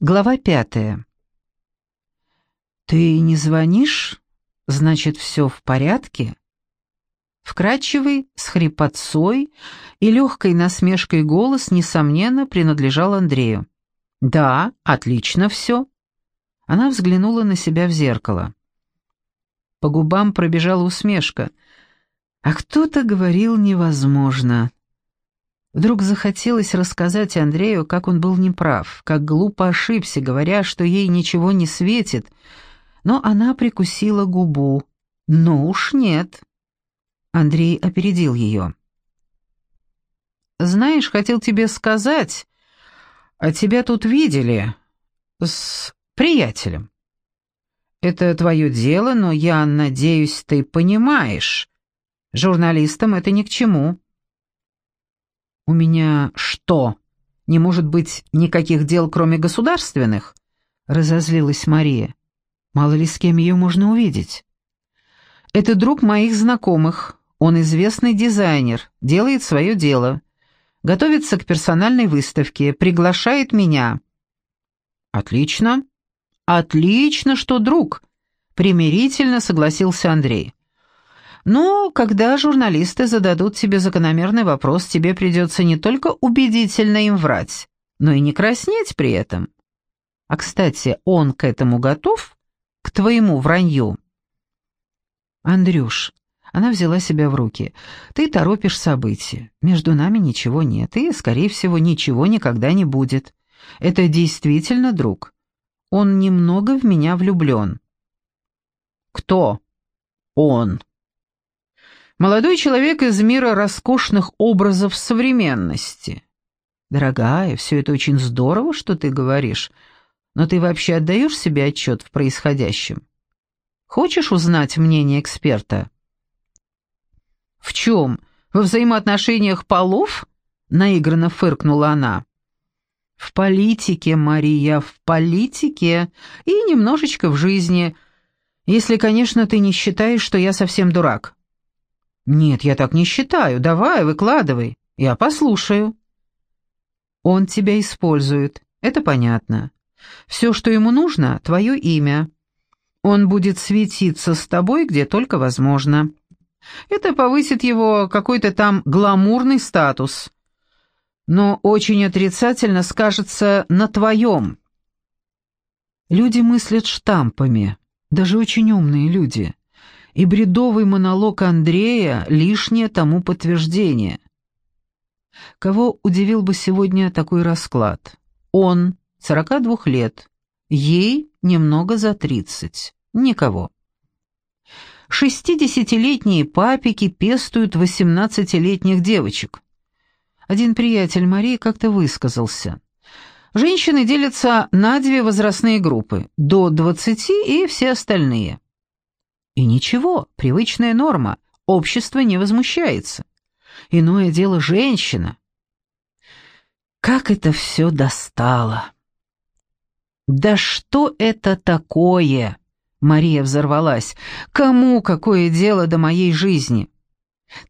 Глава пятая. «Ты не звонишь? Значит, все в порядке?» Вкрадчивый, с хрипотцой и легкой насмешкой голос, несомненно, принадлежал Андрею. «Да, отлично все». Она взглянула на себя в зеркало. По губам пробежала усмешка. А кто-то говорил невозможно. Вдруг захотелось рассказать Андрею, как он был неправ, как глупо ошибся, говоря, что ей ничего не светит, но она прикусила губу. «Ну уж нет». Андрей опередил ее. «Знаешь, хотел тебе сказать, а тебя тут видели с приятелем. Это твое дело, но я надеюсь, ты понимаешь. Журналистам это ни к чему». «У меня что, не может быть никаких дел, кроме государственных?» — разозлилась Мария. «Мало ли с кем ее можно увидеть». «Это друг моих знакомых. Он известный дизайнер, делает свое дело. Готовится к персональной выставке, приглашает меня». «Отлично. Отлично, что друг», — примирительно согласился Андрей. Но когда журналисты зададут тебе закономерный вопрос, тебе придется не только убедительно им врать, но и не краснеть при этом. А, кстати, он к этому готов? К твоему вранью? Андрюш, она взяла себя в руки. Ты торопишь события. Между нами ничего нет, и, скорее всего, ничего никогда не будет. Это действительно друг. Он немного в меня влюблен. Кто? Он. Молодой человек из мира роскошных образов современности. Дорогая, все это очень здорово, что ты говоришь, но ты вообще отдаешь себе отчет в происходящем? Хочешь узнать мнение эксперта? В чем? Во взаимоотношениях полов? Наигранно фыркнула она. В политике, Мария, в политике и немножечко в жизни, если, конечно, ты не считаешь, что я совсем дурак. «Нет, я так не считаю. Давай, выкладывай. Я послушаю». «Он тебя использует. Это понятно. Все, что ему нужно, твое имя. Он будет светиться с тобой, где только возможно. Это повысит его какой-то там гламурный статус. Но очень отрицательно скажется на твоем». Люди мыслят штампами, даже очень умные люди и бредовый монолог Андрея — лишнее тому подтверждение. Кого удивил бы сегодня такой расклад? Он, 42 лет, ей немного за 30, никого. Шестидесятилетние папики пестуют восемнадцатилетних девочек. Один приятель Марии как-то высказался. Женщины делятся на две возрастные группы – до 20 и все остальные – и ничего, привычная норма, общество не возмущается. Иное дело женщина. Как это все достало! «Да что это такое?» Мария взорвалась. «Кому какое дело до моей жизни?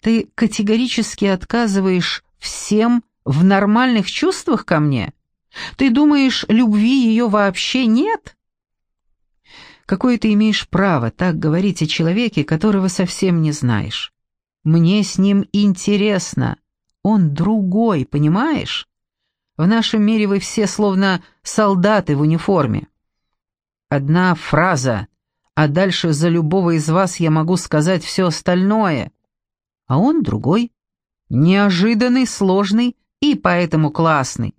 Ты категорически отказываешь всем в нормальных чувствах ко мне? Ты думаешь, любви ее вообще нет?» Какое ты имеешь право так говорить о человеке, которого совсем не знаешь? Мне с ним интересно. Он другой, понимаешь? В нашем мире вы все словно солдаты в униформе. Одна фраза, а дальше за любого из вас я могу сказать все остальное. А он другой, неожиданный, сложный и поэтому классный.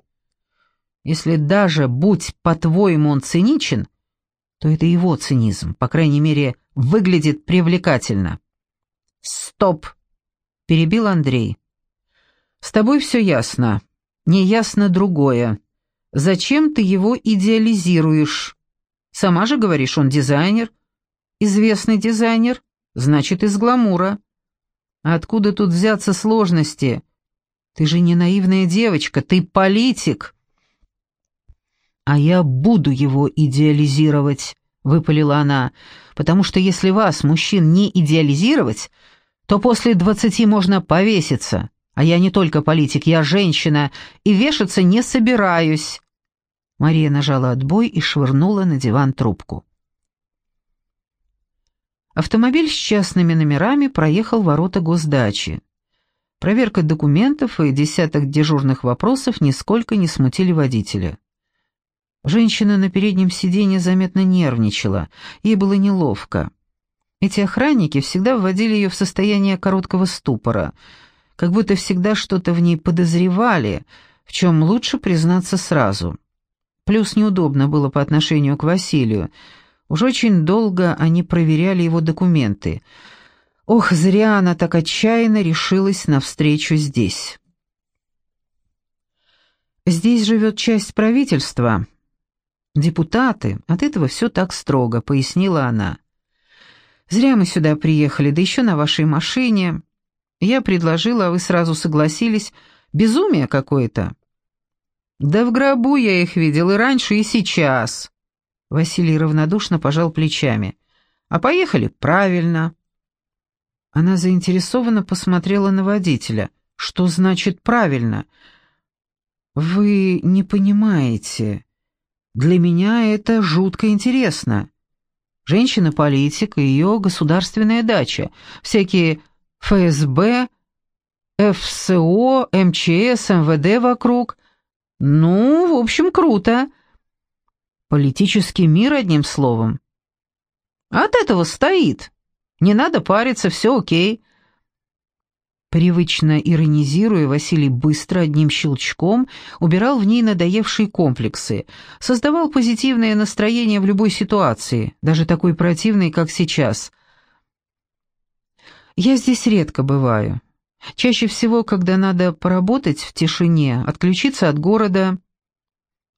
Если даже, будь по-твоему, он циничен — то это его цинизм, по крайней мере, выглядит привлекательно. «Стоп!» — перебил Андрей. «С тобой все ясно. Неясно другое. Зачем ты его идеализируешь? Сама же говоришь, он дизайнер. Известный дизайнер, значит, из гламура. А откуда тут взяться сложности? Ты же не наивная девочка, ты политик!» «А я буду его идеализировать», — выпалила она, «потому что если вас, мужчин, не идеализировать, то после двадцати можно повеситься, а я не только политик, я женщина, и вешаться не собираюсь». Мария нажала отбой и швырнула на диван трубку. Автомобиль с частными номерами проехал ворота госдачи. Проверка документов и десяток дежурных вопросов нисколько не смутили водителя. Женщина на переднем сиденье заметно нервничала, ей было неловко. Эти охранники всегда вводили ее в состояние короткого ступора, как будто всегда что-то в ней подозревали, в чем лучше признаться сразу. Плюс неудобно было по отношению к Василию. Уж очень долго они проверяли его документы. Ох, зря она так отчаянно решилась на встречу здесь. Здесь живет часть правительства. Депутаты, от этого все так строго, пояснила она. Зря мы сюда приехали, да еще на вашей машине. Я предложила, а вы сразу согласились. Безумие какое-то. Да в гробу я их видел и раньше, и сейчас. Василий равнодушно пожал плечами. А поехали правильно. Она заинтересованно посмотрела на водителя. Что значит правильно? Вы не понимаете. Для меня это жутко интересно. Женщина-политик и ее государственная дача, всякие ФСБ, ФСО, МЧС, МВД вокруг. Ну, в общем, круто. Политический мир, одним словом. От этого стоит. Не надо париться, все окей. Привычно иронизируя, Василий быстро одним щелчком убирал в ней надоевшие комплексы, создавал позитивное настроение в любой ситуации, даже такой противной, как сейчас. «Я здесь редко бываю. Чаще всего, когда надо поработать в тишине, отключиться от города...»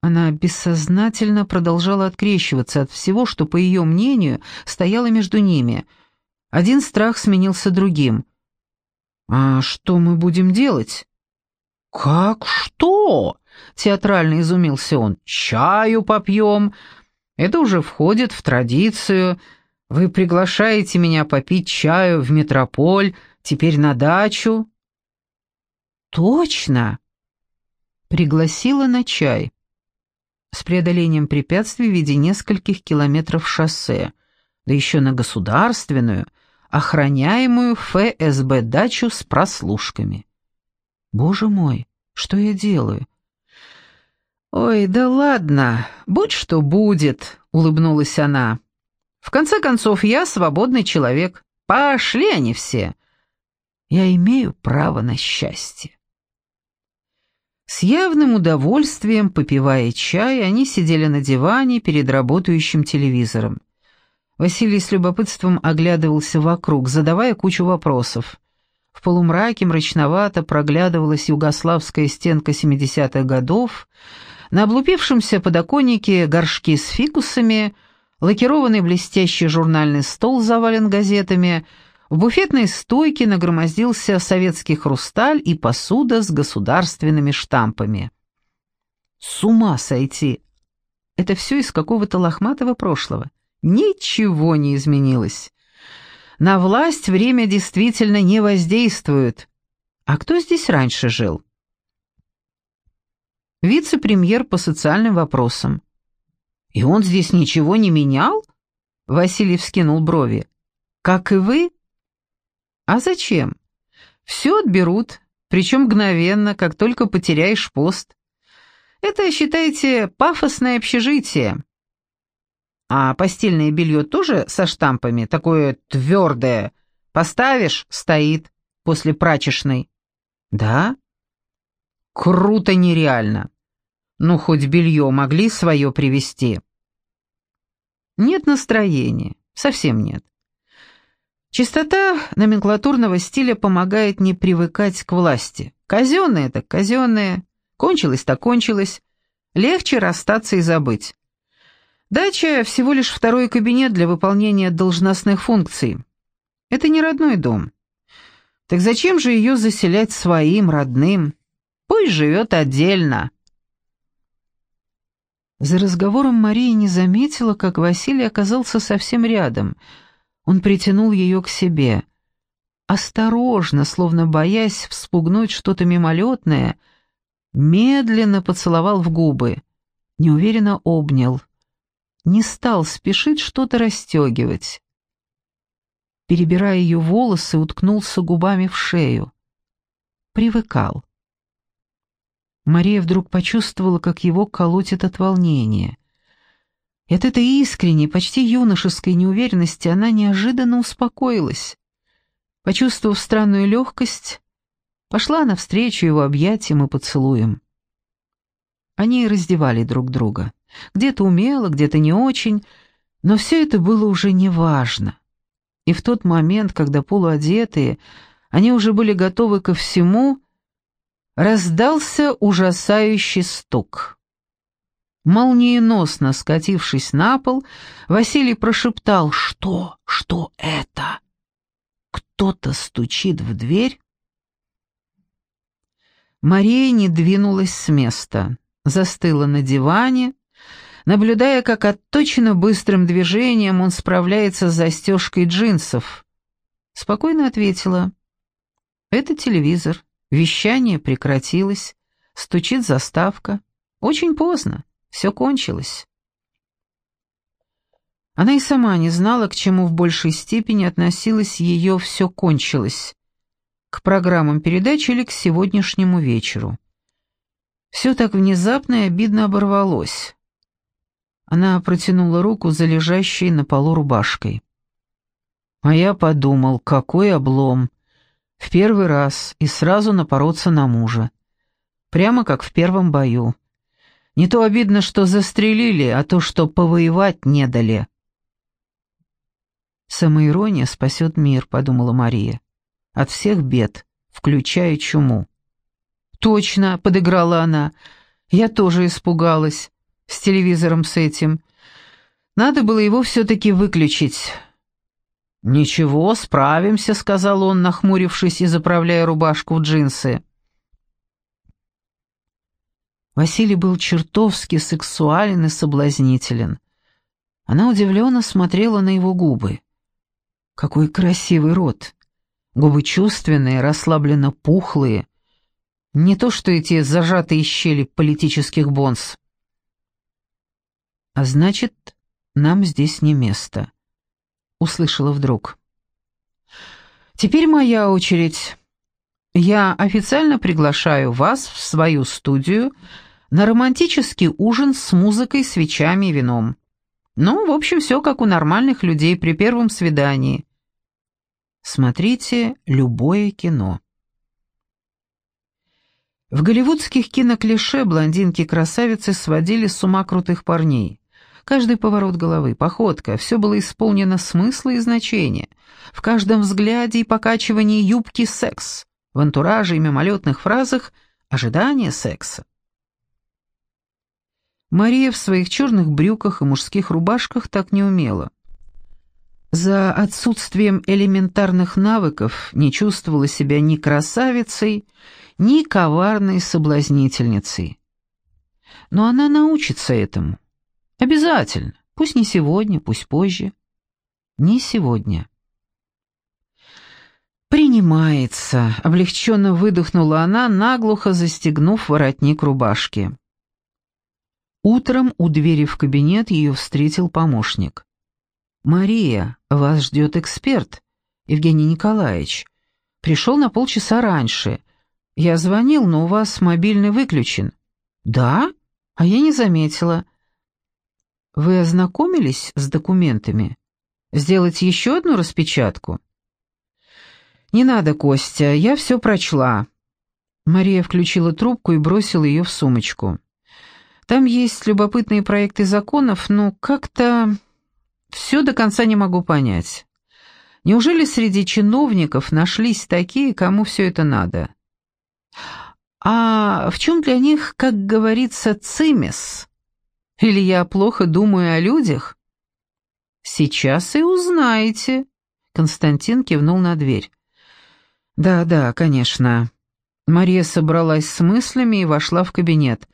Она бессознательно продолжала открещиваться от всего, что, по ее мнению, стояло между ними. Один страх сменился другим — «А что мы будем делать?» «Как что?» — театрально изумился он. «Чаю попьем. Это уже входит в традицию. Вы приглашаете меня попить чаю в метрополь, теперь на дачу». «Точно!» Пригласила на чай. С преодолением препятствий в виде нескольких километров шоссе, да еще на государственную — охраняемую ФСБ дачу с прослушками. Боже мой, что я делаю? Ой, да ладно, будь что будет, улыбнулась она. В конце концов, я свободный человек. Пошли они все. Я имею право на счастье. С явным удовольствием, попивая чай, они сидели на диване перед работающим телевизором. Василий с любопытством оглядывался вокруг, задавая кучу вопросов. В полумраке мрачновато проглядывалась югославская стенка 70-х годов, на облупившемся подоконнике горшки с фикусами, лакированный блестящий журнальный стол завален газетами, в буфетной стойке нагромоздился советский хрусталь и посуда с государственными штампами. С ума сойти! Это все из какого-то лохматого прошлого. Ничего не изменилось. На власть время действительно не воздействует. А кто здесь раньше жил? Вице-премьер по социальным вопросам. И он здесь ничего не менял? Василий вскинул брови. Как и вы? А зачем? Все отберут, причем мгновенно, как только потеряешь пост. Это, считайте, пафосное общежитие. А постельное белье тоже со штампами, такое твердое. Поставишь — стоит, после прачечной. Да? Круто нереально. Ну, хоть белье могли свое привезти. Нет настроения, совсем нет. Чистота номенклатурного стиля помогает не привыкать к власти. Казенное так казенное, кончилось так кончилось. Легче расстаться и забыть. Дача — всего лишь второй кабинет для выполнения должностных функций. Это не родной дом. Так зачем же ее заселять своим, родным? Пусть живет отдельно. За разговором Мария не заметила, как Василий оказался совсем рядом. Он притянул ее к себе. Осторожно, словно боясь вспугнуть что-то мимолетное, медленно поцеловал в губы. неуверенно обнял. Не стал спешить что-то расстегивать. Перебирая ее волосы, уткнулся губами в шею. Привыкал. Мария вдруг почувствовала, как его колотит от волнения. И от этой искренней, почти юношеской неуверенности она неожиданно успокоилась. Почувствовав странную легкость, пошла навстречу его объятиям и поцелуям. Они раздевали друг друга. Где-то умело, где-то не очень, но все это было уже неважно. И в тот момент, когда полуодетые, они уже были готовы ко всему, раздался ужасающий стук. Молниеносно скатившись на пол, Василий прошептал «Что? Что это?» Кто-то стучит в дверь? Мария не двинулась с места, застыла на диване, наблюдая, как отточенно быстрым движением он справляется с застежкой джинсов. Спокойно ответила «Это телевизор». Вещание прекратилось, стучит заставка. Очень поздно, все кончилось. Она и сама не знала, к чему в большей степени относилось ее «все кончилось» к программам передач или к сегодняшнему вечеру. Все так внезапно и обидно оборвалось. Она протянула руку за лежащей на полу рубашкой. А я подумал, какой облом. В первый раз и сразу напороться на мужа. Прямо как в первом бою. Не то обидно, что застрелили, а то, что повоевать не дали. «Самоирония спасет мир», — подумала Мария. «От всех бед, включая чуму». «Точно», — подыграла она. «Я тоже испугалась. С телевизором с этим. Надо было его все-таки выключить». «Ничего, справимся», — сказал он, нахмурившись и заправляя рубашку в джинсы. Василий был чертовски сексуален и соблазнителен. Она удивленно смотрела на его губы. Какой красивый рот! Губы чувственные, расслабленно пухлые. Не то что эти зажатые щели политических бонс. А значит, нам здесь не место услышала вдруг. «Теперь моя очередь. Я официально приглашаю вас в свою студию на романтический ужин с музыкой, свечами и вином. Ну, в общем, все как у нормальных людей при первом свидании. Смотрите любое кино». В голливудских киноклише блондинки-красавицы сводили с ума крутых парней. Каждый поворот головы, походка, все было исполнено смысла и значения. В каждом взгляде и покачивании юбки секс, в антураже и мимолетных фразах ожидание секса. Мария в своих черных брюках и мужских рубашках так не умела. За отсутствием элементарных навыков не чувствовала себя ни красавицей, ни коварной соблазнительницей. Но она научится этому. Обязательно. Пусть не сегодня, пусть позже. Не сегодня. «Принимается», — облегченно выдохнула она, наглухо застегнув воротник рубашки. Утром у двери в кабинет ее встретил помощник. «Мария, вас ждет эксперт, Евгений Николаевич. Пришел на полчаса раньше. Я звонил, но у вас мобильный выключен». «Да? А я не заметила. Вы ознакомились с документами? Сделать еще одну распечатку? Не надо, Костя, я все прочла. Мария включила трубку и бросила ее в сумочку. Там есть любопытные проекты законов, но как-то все до конца не могу понять. Неужели среди чиновников нашлись такие, кому все это надо? А в чем для них, как говорится, цимес? Или я плохо думаю о людях? Сейчас и узнаете. Константин кивнул на дверь. Да, да, конечно. Мария собралась с мыслями и вошла в кабинет.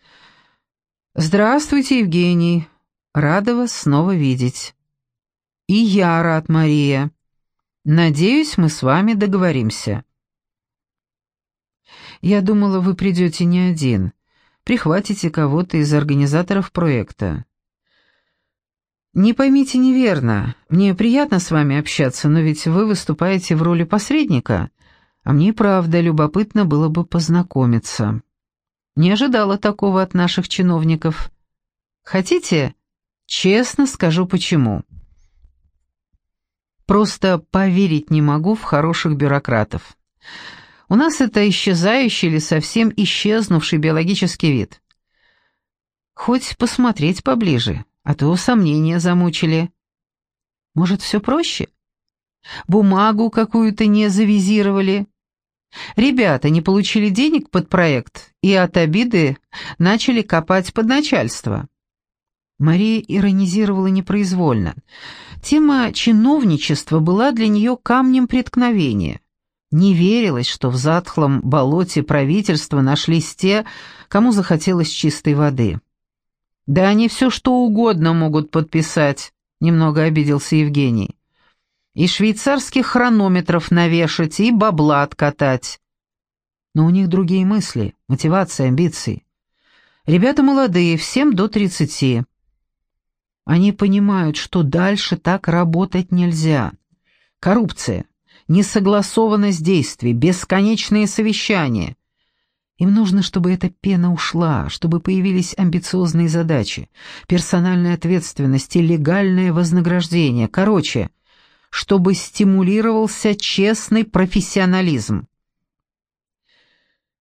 Здравствуйте, Евгений. Рада вас снова видеть. И я рад, Мария. Надеюсь, мы с вами договоримся. Я думала, вы придете не один. Прихватите кого-то из организаторов проекта. Не поймите неверно, мне приятно с вами общаться, но ведь вы выступаете в роли посредника, а мне правда любопытно было бы познакомиться. Не ожидала такого от наших чиновников. Хотите? Честно скажу почему. Просто поверить не могу в хороших бюрократов. У нас это исчезающий или совсем исчезнувший биологический вид. Хоть посмотреть поближе, а то сомнения замучили. Может, все проще? Бумагу какую-то не завизировали. Ребята не получили денег под проект и от обиды начали копать под начальство. Мария иронизировала непроизвольно. Тема чиновничества была для нее камнем преткновения. Не верилось, что в затхлом болоте правительства нашлись те, кому захотелось чистой воды. «Да они все что угодно могут подписать», — немного обиделся Евгений. «И швейцарских хронометров навешать, и бабла откатать». Но у них другие мысли, мотивация, амбиции. Ребята молодые, всем до тридцати. Они понимают, что дальше так работать нельзя. Коррупция, несогласованность действий, бесконечные совещания. Им нужно, чтобы эта пена ушла, чтобы появились амбициозные задачи, персональная ответственность и легальное вознаграждение. Короче, чтобы стимулировался честный профессионализм.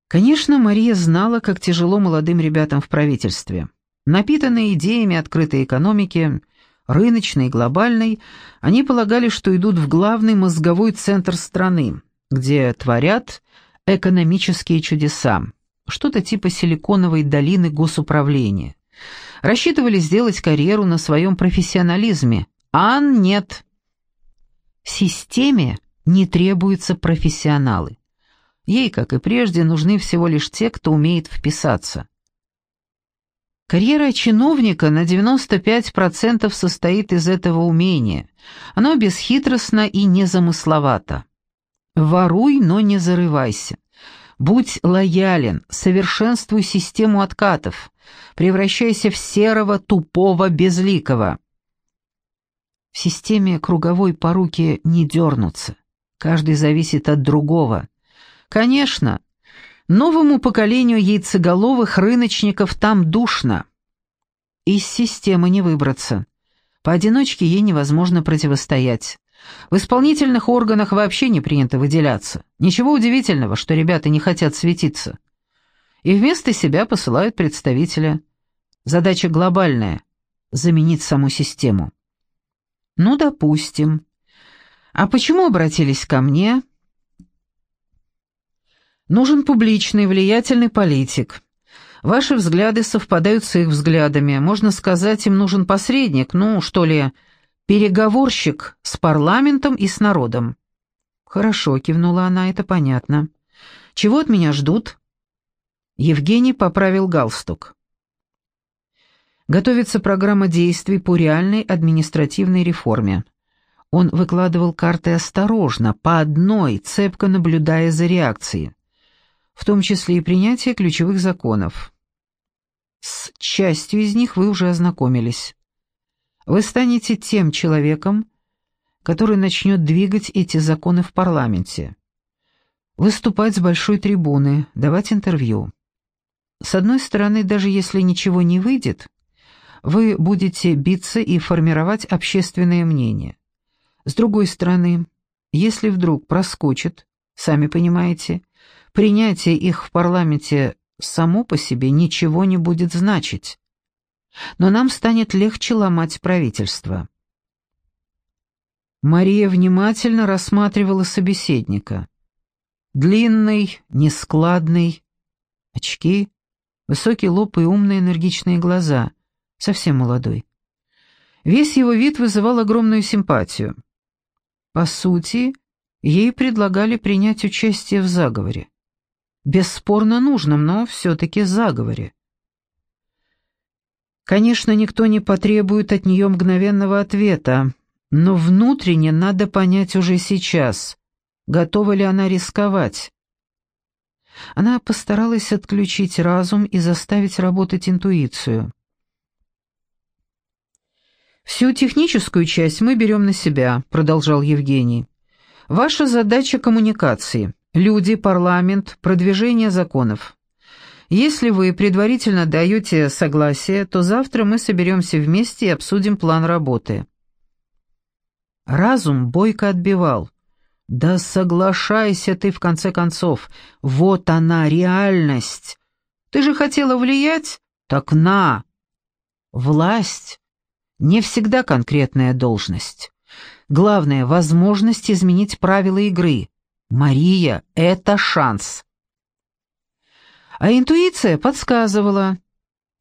Конечно, Мария знала, как тяжело молодым ребятам в правительстве. Напитанные идеями открытой экономики, рыночной и глобальной, они полагали, что идут в главный мозговой центр страны, где творят экономические чудеса, что-то типа силиконовой долины госуправления. Рассчитывали сделать карьеру на своем профессионализме, а нет. Системе не требуются профессионалы. Ей, как и прежде, нужны всего лишь те, кто умеет вписаться. Карьера чиновника на 95% состоит из этого умения. Оно бесхитростно и незамысловато. Воруй, но не зарывайся. Будь лоялен, совершенствуй систему откатов, превращайся в серого, тупого, безликого. В системе круговой поруки не дернуться. Каждый зависит от другого. Конечно, Новому поколению яйцеголовых рыночников там душно. Из системы не выбраться. Поодиночке ей невозможно противостоять. В исполнительных органах вообще не принято выделяться. Ничего удивительного, что ребята не хотят светиться. И вместо себя посылают представителя. Задача глобальная — заменить саму систему. Ну, допустим. А почему обратились ко мне? Нужен публичный, влиятельный политик. Ваши взгляды совпадают с их взглядами. Можно сказать, им нужен посредник, ну, что ли, переговорщик с парламентом и с народом. Хорошо, кивнула она, это понятно. Чего от меня ждут? Евгений поправил галстук. Готовится программа действий по реальной административной реформе. Он выкладывал карты осторожно, по одной, цепко наблюдая за реакцией в том числе и принятие ключевых законов. С частью из них вы уже ознакомились. Вы станете тем человеком, который начнет двигать эти законы в парламенте, выступать с большой трибуны, давать интервью. С одной стороны, даже если ничего не выйдет, вы будете биться и формировать общественное мнение. С другой стороны, если вдруг проскочит, сами понимаете, Принятие их в парламенте само по себе ничего не будет значить. Но нам станет легче ломать правительство. Мария внимательно рассматривала собеседника. Длинный, нескладный, очки, высокий лоб и умные энергичные глаза, совсем молодой. Весь его вид вызывал огромную симпатию. По сути, ей предлагали принять участие в заговоре бесспорно нужном, но все-таки заговоре. Конечно, никто не потребует от нее мгновенного ответа, но внутренне надо понять уже сейчас, готова ли она рисковать. Она постаралась отключить разум и заставить работать интуицию. «Всю техническую часть мы берем на себя», — продолжал Евгений. «Ваша задача — коммуникации. Люди, парламент, продвижение законов. Если вы предварительно даете согласие, то завтра мы соберемся вместе и обсудим план работы». Разум бойко отбивал. «Да соглашайся ты, в конце концов. Вот она, реальность. Ты же хотела влиять? Так на!» Власть — не всегда конкретная должность. Главное — возможность изменить правила игры. Мария — это шанс. А интуиция подсказывала.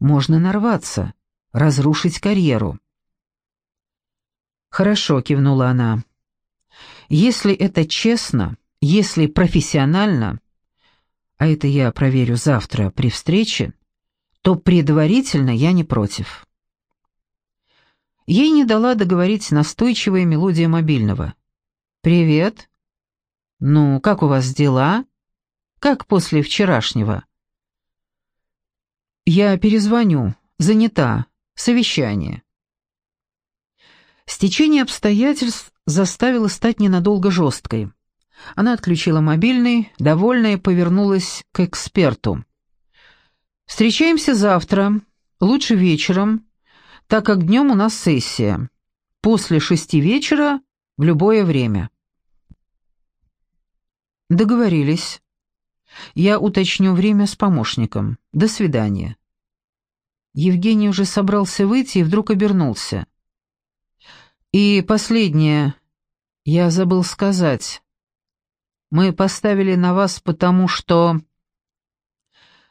Можно нарваться, разрушить карьеру. «Хорошо», — кивнула она. Если это честно, если профессионально, а это я проверю завтра при встрече, то предварительно я не против. Ей не дала договорить настойчивая мелодия мобильного. «Привет. Ну, как у вас дела? Как после вчерашнего?» «Я перезвоню. Занята. Совещание». Стечение обстоятельств заставило стать ненадолго жесткой. Она отключила мобильный, довольная, повернулась к эксперту. «Встречаемся завтра, лучше вечером, так как днем у нас сессия. После шести вечера в любое время». «Договорились. Я уточню время с помощником. До свидания». Евгений уже собрался выйти и вдруг обернулся. И последнее, я забыл сказать. Мы поставили на вас потому, что...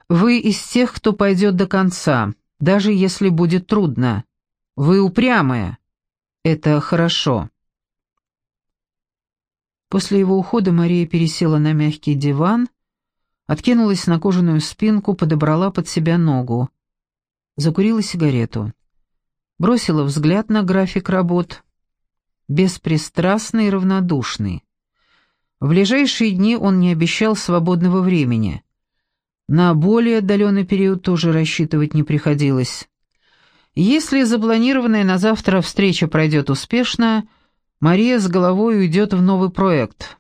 Вы из тех, кто пойдет до конца, даже если будет трудно. Вы упрямые. Это хорошо. После его ухода Мария пересела на мягкий диван, откинулась на кожаную спинку, подобрала под себя ногу. Закурила сигарету. Бросила взгляд на график работ беспристрастный и равнодушный. В ближайшие дни он не обещал свободного времени. На более отдаленный период тоже рассчитывать не приходилось. Если запланированная на завтра встреча пройдет успешно, Мария с головой уйдет в новый проект.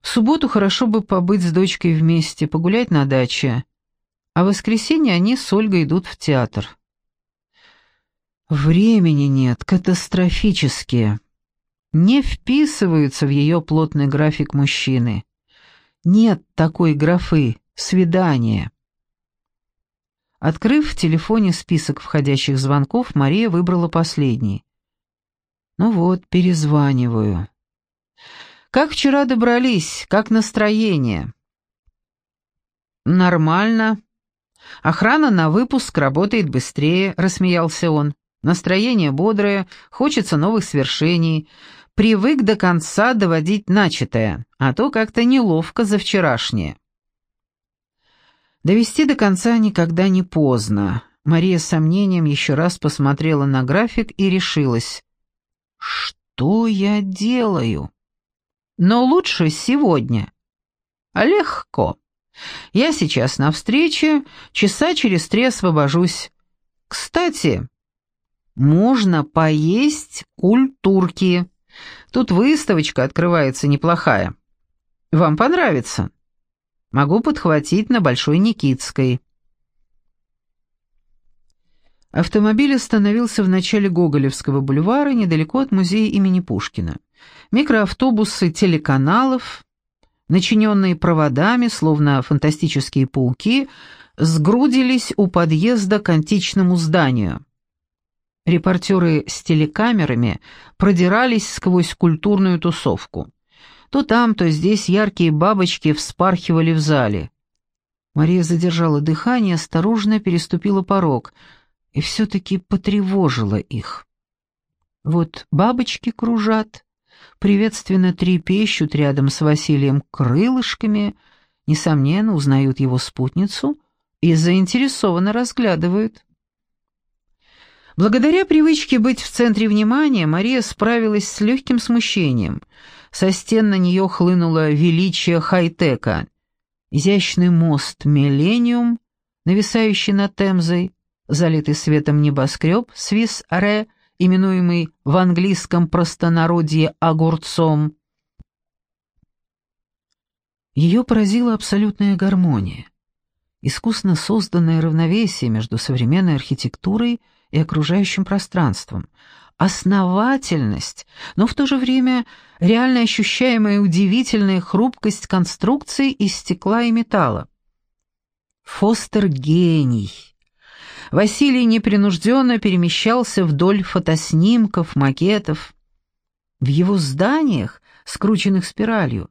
В субботу хорошо бы побыть с дочкой вместе, погулять на даче, а в воскресенье они с Ольгой идут в театр. Времени нет, катастрофически. Не вписываются в ее плотный график мужчины. Нет такой графы «свидание». Открыв в телефоне список входящих звонков, Мария выбрала последний. «Ну вот, перезваниваю». «Как вчера добрались? Как настроение?» «Нормально. Охрана на выпуск работает быстрее», — рассмеялся он. Настроение бодрое, хочется новых свершений. Привык до конца доводить начатое, а то как-то неловко за вчерашнее. Довести до конца никогда не поздно. Мария с сомнением еще раз посмотрела на график и решилась. «Что я делаю?» «Но лучше сегодня». «Легко. Я сейчас на встрече, часа через три освобожусь. Кстати, можно поесть культурки. Тут выставочка открывается неплохая. Вам понравится. Могу подхватить на Большой Никитской. Автомобиль остановился в начале Гоголевского бульвара, недалеко от музея имени Пушкина. Микроавтобусы телеканалов, начиненные проводами, словно фантастические пауки, сгрудились у подъезда к античному зданию. Репортеры с телекамерами продирались сквозь культурную тусовку. То там, то здесь яркие бабочки вспархивали в зале. Мария задержала дыхание, осторожно переступила порог и все-таки потревожила их. Вот бабочки кружат, приветственно трепещут рядом с Василием крылышками, несомненно, узнают его спутницу и заинтересованно разглядывают. Благодаря привычке быть в центре внимания, Мария справилась с легким смущением. Со стен на нее хлынуло величие хай-тека. изящный мост «Миллениум», нависающий над Темзой, залитый светом небоскреб «Свис-Ре», именуемый в английском простонародье «огурцом». Ее поразила абсолютная гармония, искусно созданное равновесие между современной архитектурой и окружающим пространством, основательность, но в то же время реально ощущаемая удивительная хрупкость конструкции из стекла и металла. Фостер гений. Василий непринужденно перемещался вдоль фотоснимков, макетов. В его зданиях, скрученных спиралью,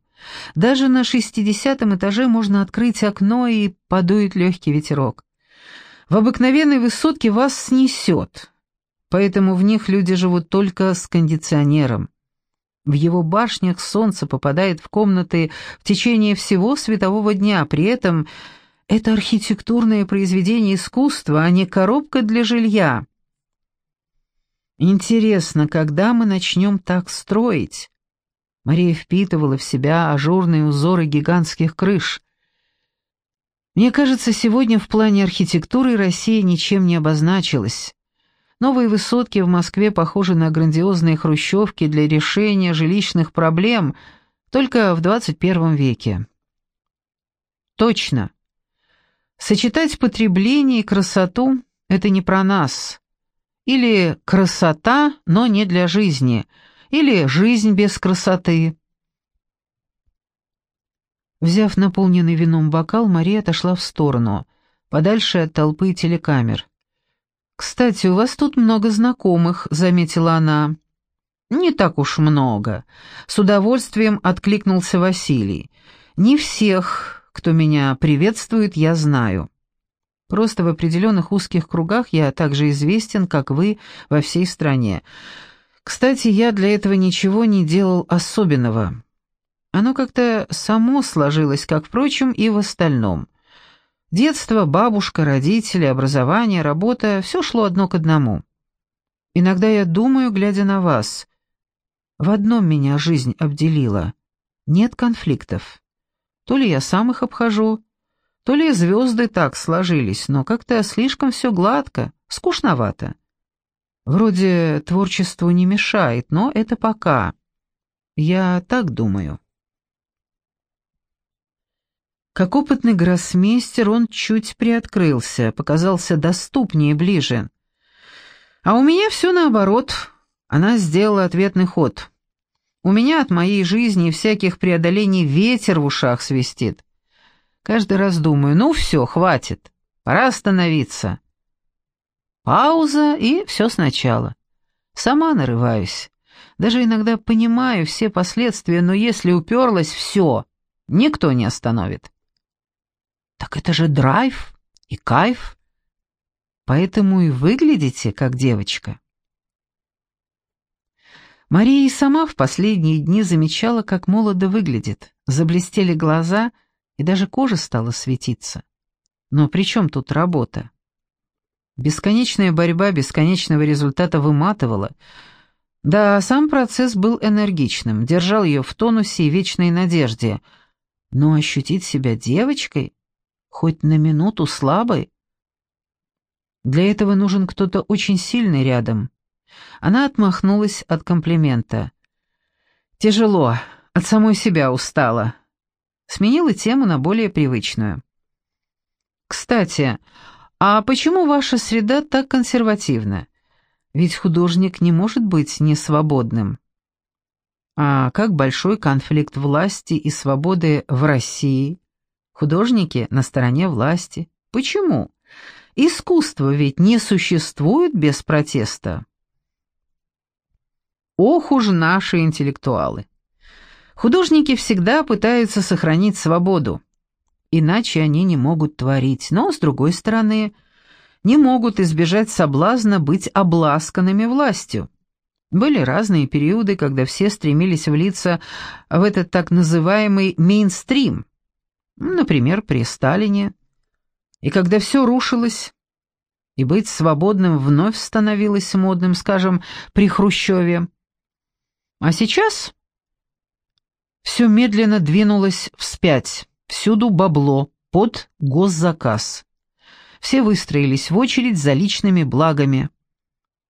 даже на шестидесятом этаже можно открыть окно и подует легкий ветерок. В обыкновенной высотке вас снесет, поэтому в них люди живут только с кондиционером. В его башнях солнце попадает в комнаты в течение всего светового дня, при этом это архитектурное произведение искусства, а не коробка для жилья. Интересно, когда мы начнем так строить? Мария впитывала в себя ажурные узоры гигантских крыш. Мне кажется, сегодня в плане архитектуры Россия ничем не обозначилась. Новые высотки в Москве похожи на грандиозные хрущевки для решения жилищных проблем только в 21 веке. Точно. Сочетать потребление и красоту — это не про нас. Или красота, но не для жизни — или жизнь без красоты. Взяв наполненный вином бокал, Мария отошла в сторону, подальше от толпы телекамер. «Кстати, у вас тут много знакомых», — заметила она. «Не так уж много», — с удовольствием откликнулся Василий. «Не всех, кто меня приветствует, я знаю. Просто в определенных узких кругах я так же известен, как вы во всей стране. Кстати, я для этого ничего не делал особенного. Оно как-то само сложилось, как, впрочем, и в остальном. Детство, бабушка, родители, образование, работа — все шло одно к одному. Иногда я думаю, глядя на вас, в одном меня жизнь обделила. Нет конфликтов. То ли я сам их обхожу, то ли звезды так сложились, но как-то слишком все гладко, скучновато. Вроде творчеству не мешает, но это пока. Я так думаю. Как опытный гроссмейстер он чуть приоткрылся, показался доступнее, ближе. А у меня все наоборот. Она сделала ответный ход. У меня от моей жизни и всяких преодолений ветер в ушах свистит. Каждый раз думаю, ну все, хватит, пора остановиться. Пауза, и все сначала. Сама нарываюсь. Даже иногда понимаю все последствия, но если уперлась, все, никто не остановит. Так это же драйв и кайф. Поэтому и выглядите, как девочка. Мария и сама в последние дни замечала, как молодо выглядит. Заблестели глаза, и даже кожа стала светиться. Но при чем тут работа? Бесконечная борьба бесконечного результата выматывала. Да, сам процесс был энергичным, держал ее в тонусе и вечной надежде. Но ощутить себя девочкой, хоть на минуту слабой, для этого нужен кто-то очень сильный рядом. Она отмахнулась от комплимента. «Тяжело, от самой себя устала». Сменила тему на более привычную. «Кстати, «А почему ваша среда так консервативна? Ведь художник не может быть несвободным». А как большой конфликт власти и свободы в России? Художники на стороне власти. Почему? Искусство ведь не существует без протеста. Ох уж наши интеллектуалы. Художники всегда пытаются сохранить свободу иначе они не могут творить, но, с другой стороны, не могут избежать соблазна быть обласканными властью. Были разные периоды, когда все стремились влиться в этот так называемый мейнстрим, например, при Сталине, и когда все рушилось, и быть свободным вновь становилось модным, скажем, при Хрущеве. А сейчас все медленно двинулось вспять. Всюду бабло, под госзаказ. Все выстроились в очередь за личными благами.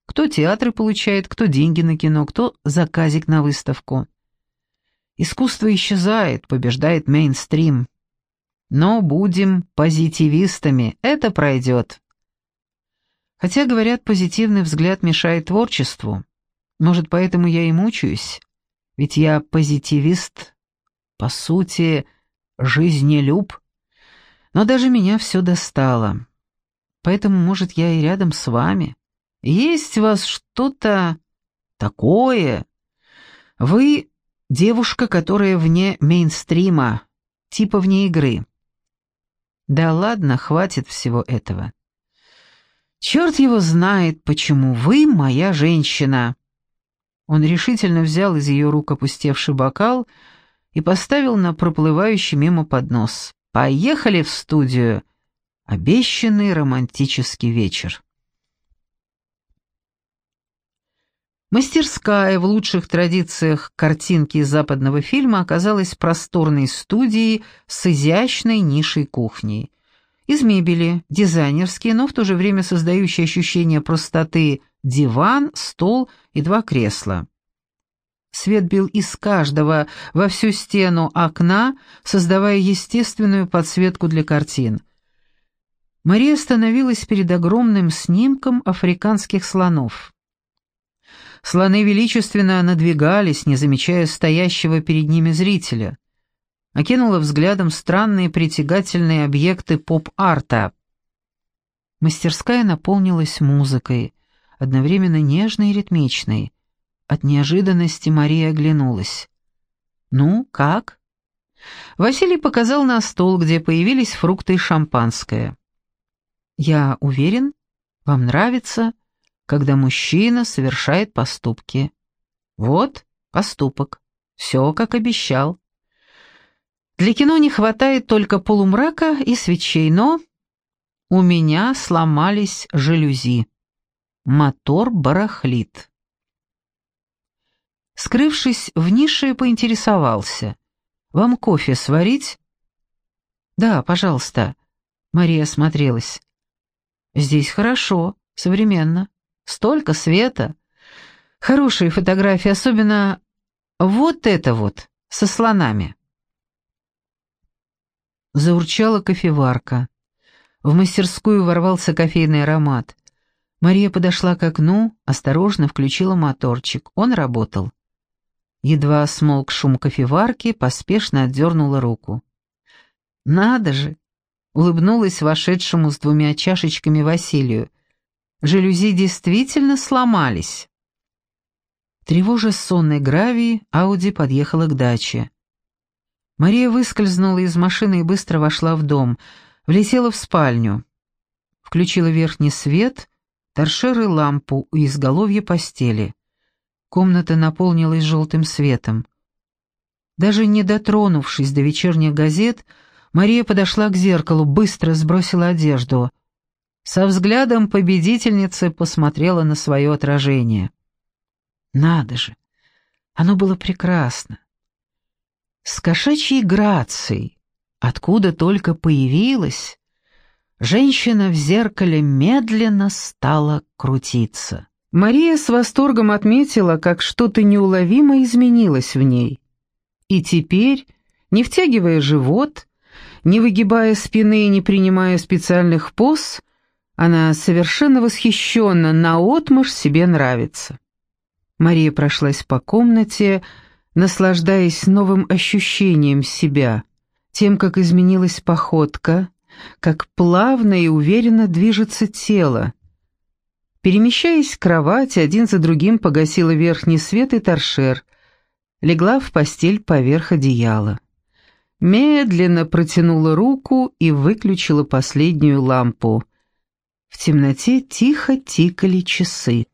Кто театры получает, кто деньги на кино, кто заказик на выставку. Искусство исчезает, побеждает мейнстрим. Но будем позитивистами, это пройдет. Хотя, говорят, позитивный взгляд мешает творчеству. Может, поэтому я и мучаюсь? Ведь я позитивист, по сути, жизнелюб. Но даже меня все достало. Поэтому, может, я и рядом с вами. Есть у вас что-то такое. Вы девушка, которая вне мейнстрима, типа вне игры. Да ладно, хватит всего этого. Черт его знает, почему вы моя женщина. Он решительно взял из ее рук опустевший бокал и поставил на проплывающий мимо поднос. «Поехали в студию!» Обещанный романтический вечер. Мастерская в лучших традициях картинки западного фильма оказалась просторной студией с изящной нишей кухней. Из мебели, дизайнерские, но в то же время создающие ощущение простоты диван, стол и два кресла. Свет бил из каждого во всю стену окна, создавая естественную подсветку для картин. Мария остановилась перед огромным снимком африканских слонов. Слоны величественно надвигались, не замечая стоящего перед ними зрителя. Окинула взглядом странные притягательные объекты поп-арта. Мастерская наполнилась музыкой, одновременно нежной и ритмичной. От неожиданности Мария оглянулась. «Ну, как?» Василий показал на стол, где появились фрукты и шампанское. Я уверен, вам нравится, когда мужчина совершает поступки. Вот поступок. Все, как обещал. Для кино не хватает только полумрака и свечей, но у меня сломались жалюзи. Мотор барахлит. Скрывшись в нише, поинтересовался. «Вам кофе сварить?» «Да, пожалуйста». Мария осмотрелась. Здесь хорошо, современно. Столько света. Хорошие фотографии, особенно вот это вот, со слонами. Заурчала кофеварка. В мастерскую ворвался кофейный аромат. Мария подошла к окну, осторожно включила моторчик. Он работал. Едва смолк шум кофеварки, поспешно отдернула руку. «Надо же! улыбнулась вошедшему с двумя чашечками Василию. Жалюзи действительно сломались. Тревожа сонной гравии, Ауди подъехала к даче. Мария выскользнула из машины и быстро вошла в дом, влетела в спальню. Включила верхний свет, торшер и лампу у изголовья постели. Комната наполнилась желтым светом. Даже не дотронувшись до вечерних газет, Мария подошла к зеркалу, быстро сбросила одежду. Со взглядом победительницы посмотрела на свое отражение. Надо же, оно было прекрасно. С кошачьей грацией, откуда только появилась, женщина в зеркале медленно стала крутиться. Мария с восторгом отметила, как что-то неуловимо изменилось в ней. И теперь, не втягивая живот, не выгибая спины и не принимая специальных поз, она совершенно восхищенно наотмашь себе нравится. Мария прошлась по комнате, наслаждаясь новым ощущением себя, тем, как изменилась походка, как плавно и уверенно движется тело. Перемещаясь к кровати, один за другим погасила верхний свет и торшер, легла в постель поверх одеяла медленно протянула руку и выключила последнюю лампу. В темноте тихо тикали часы.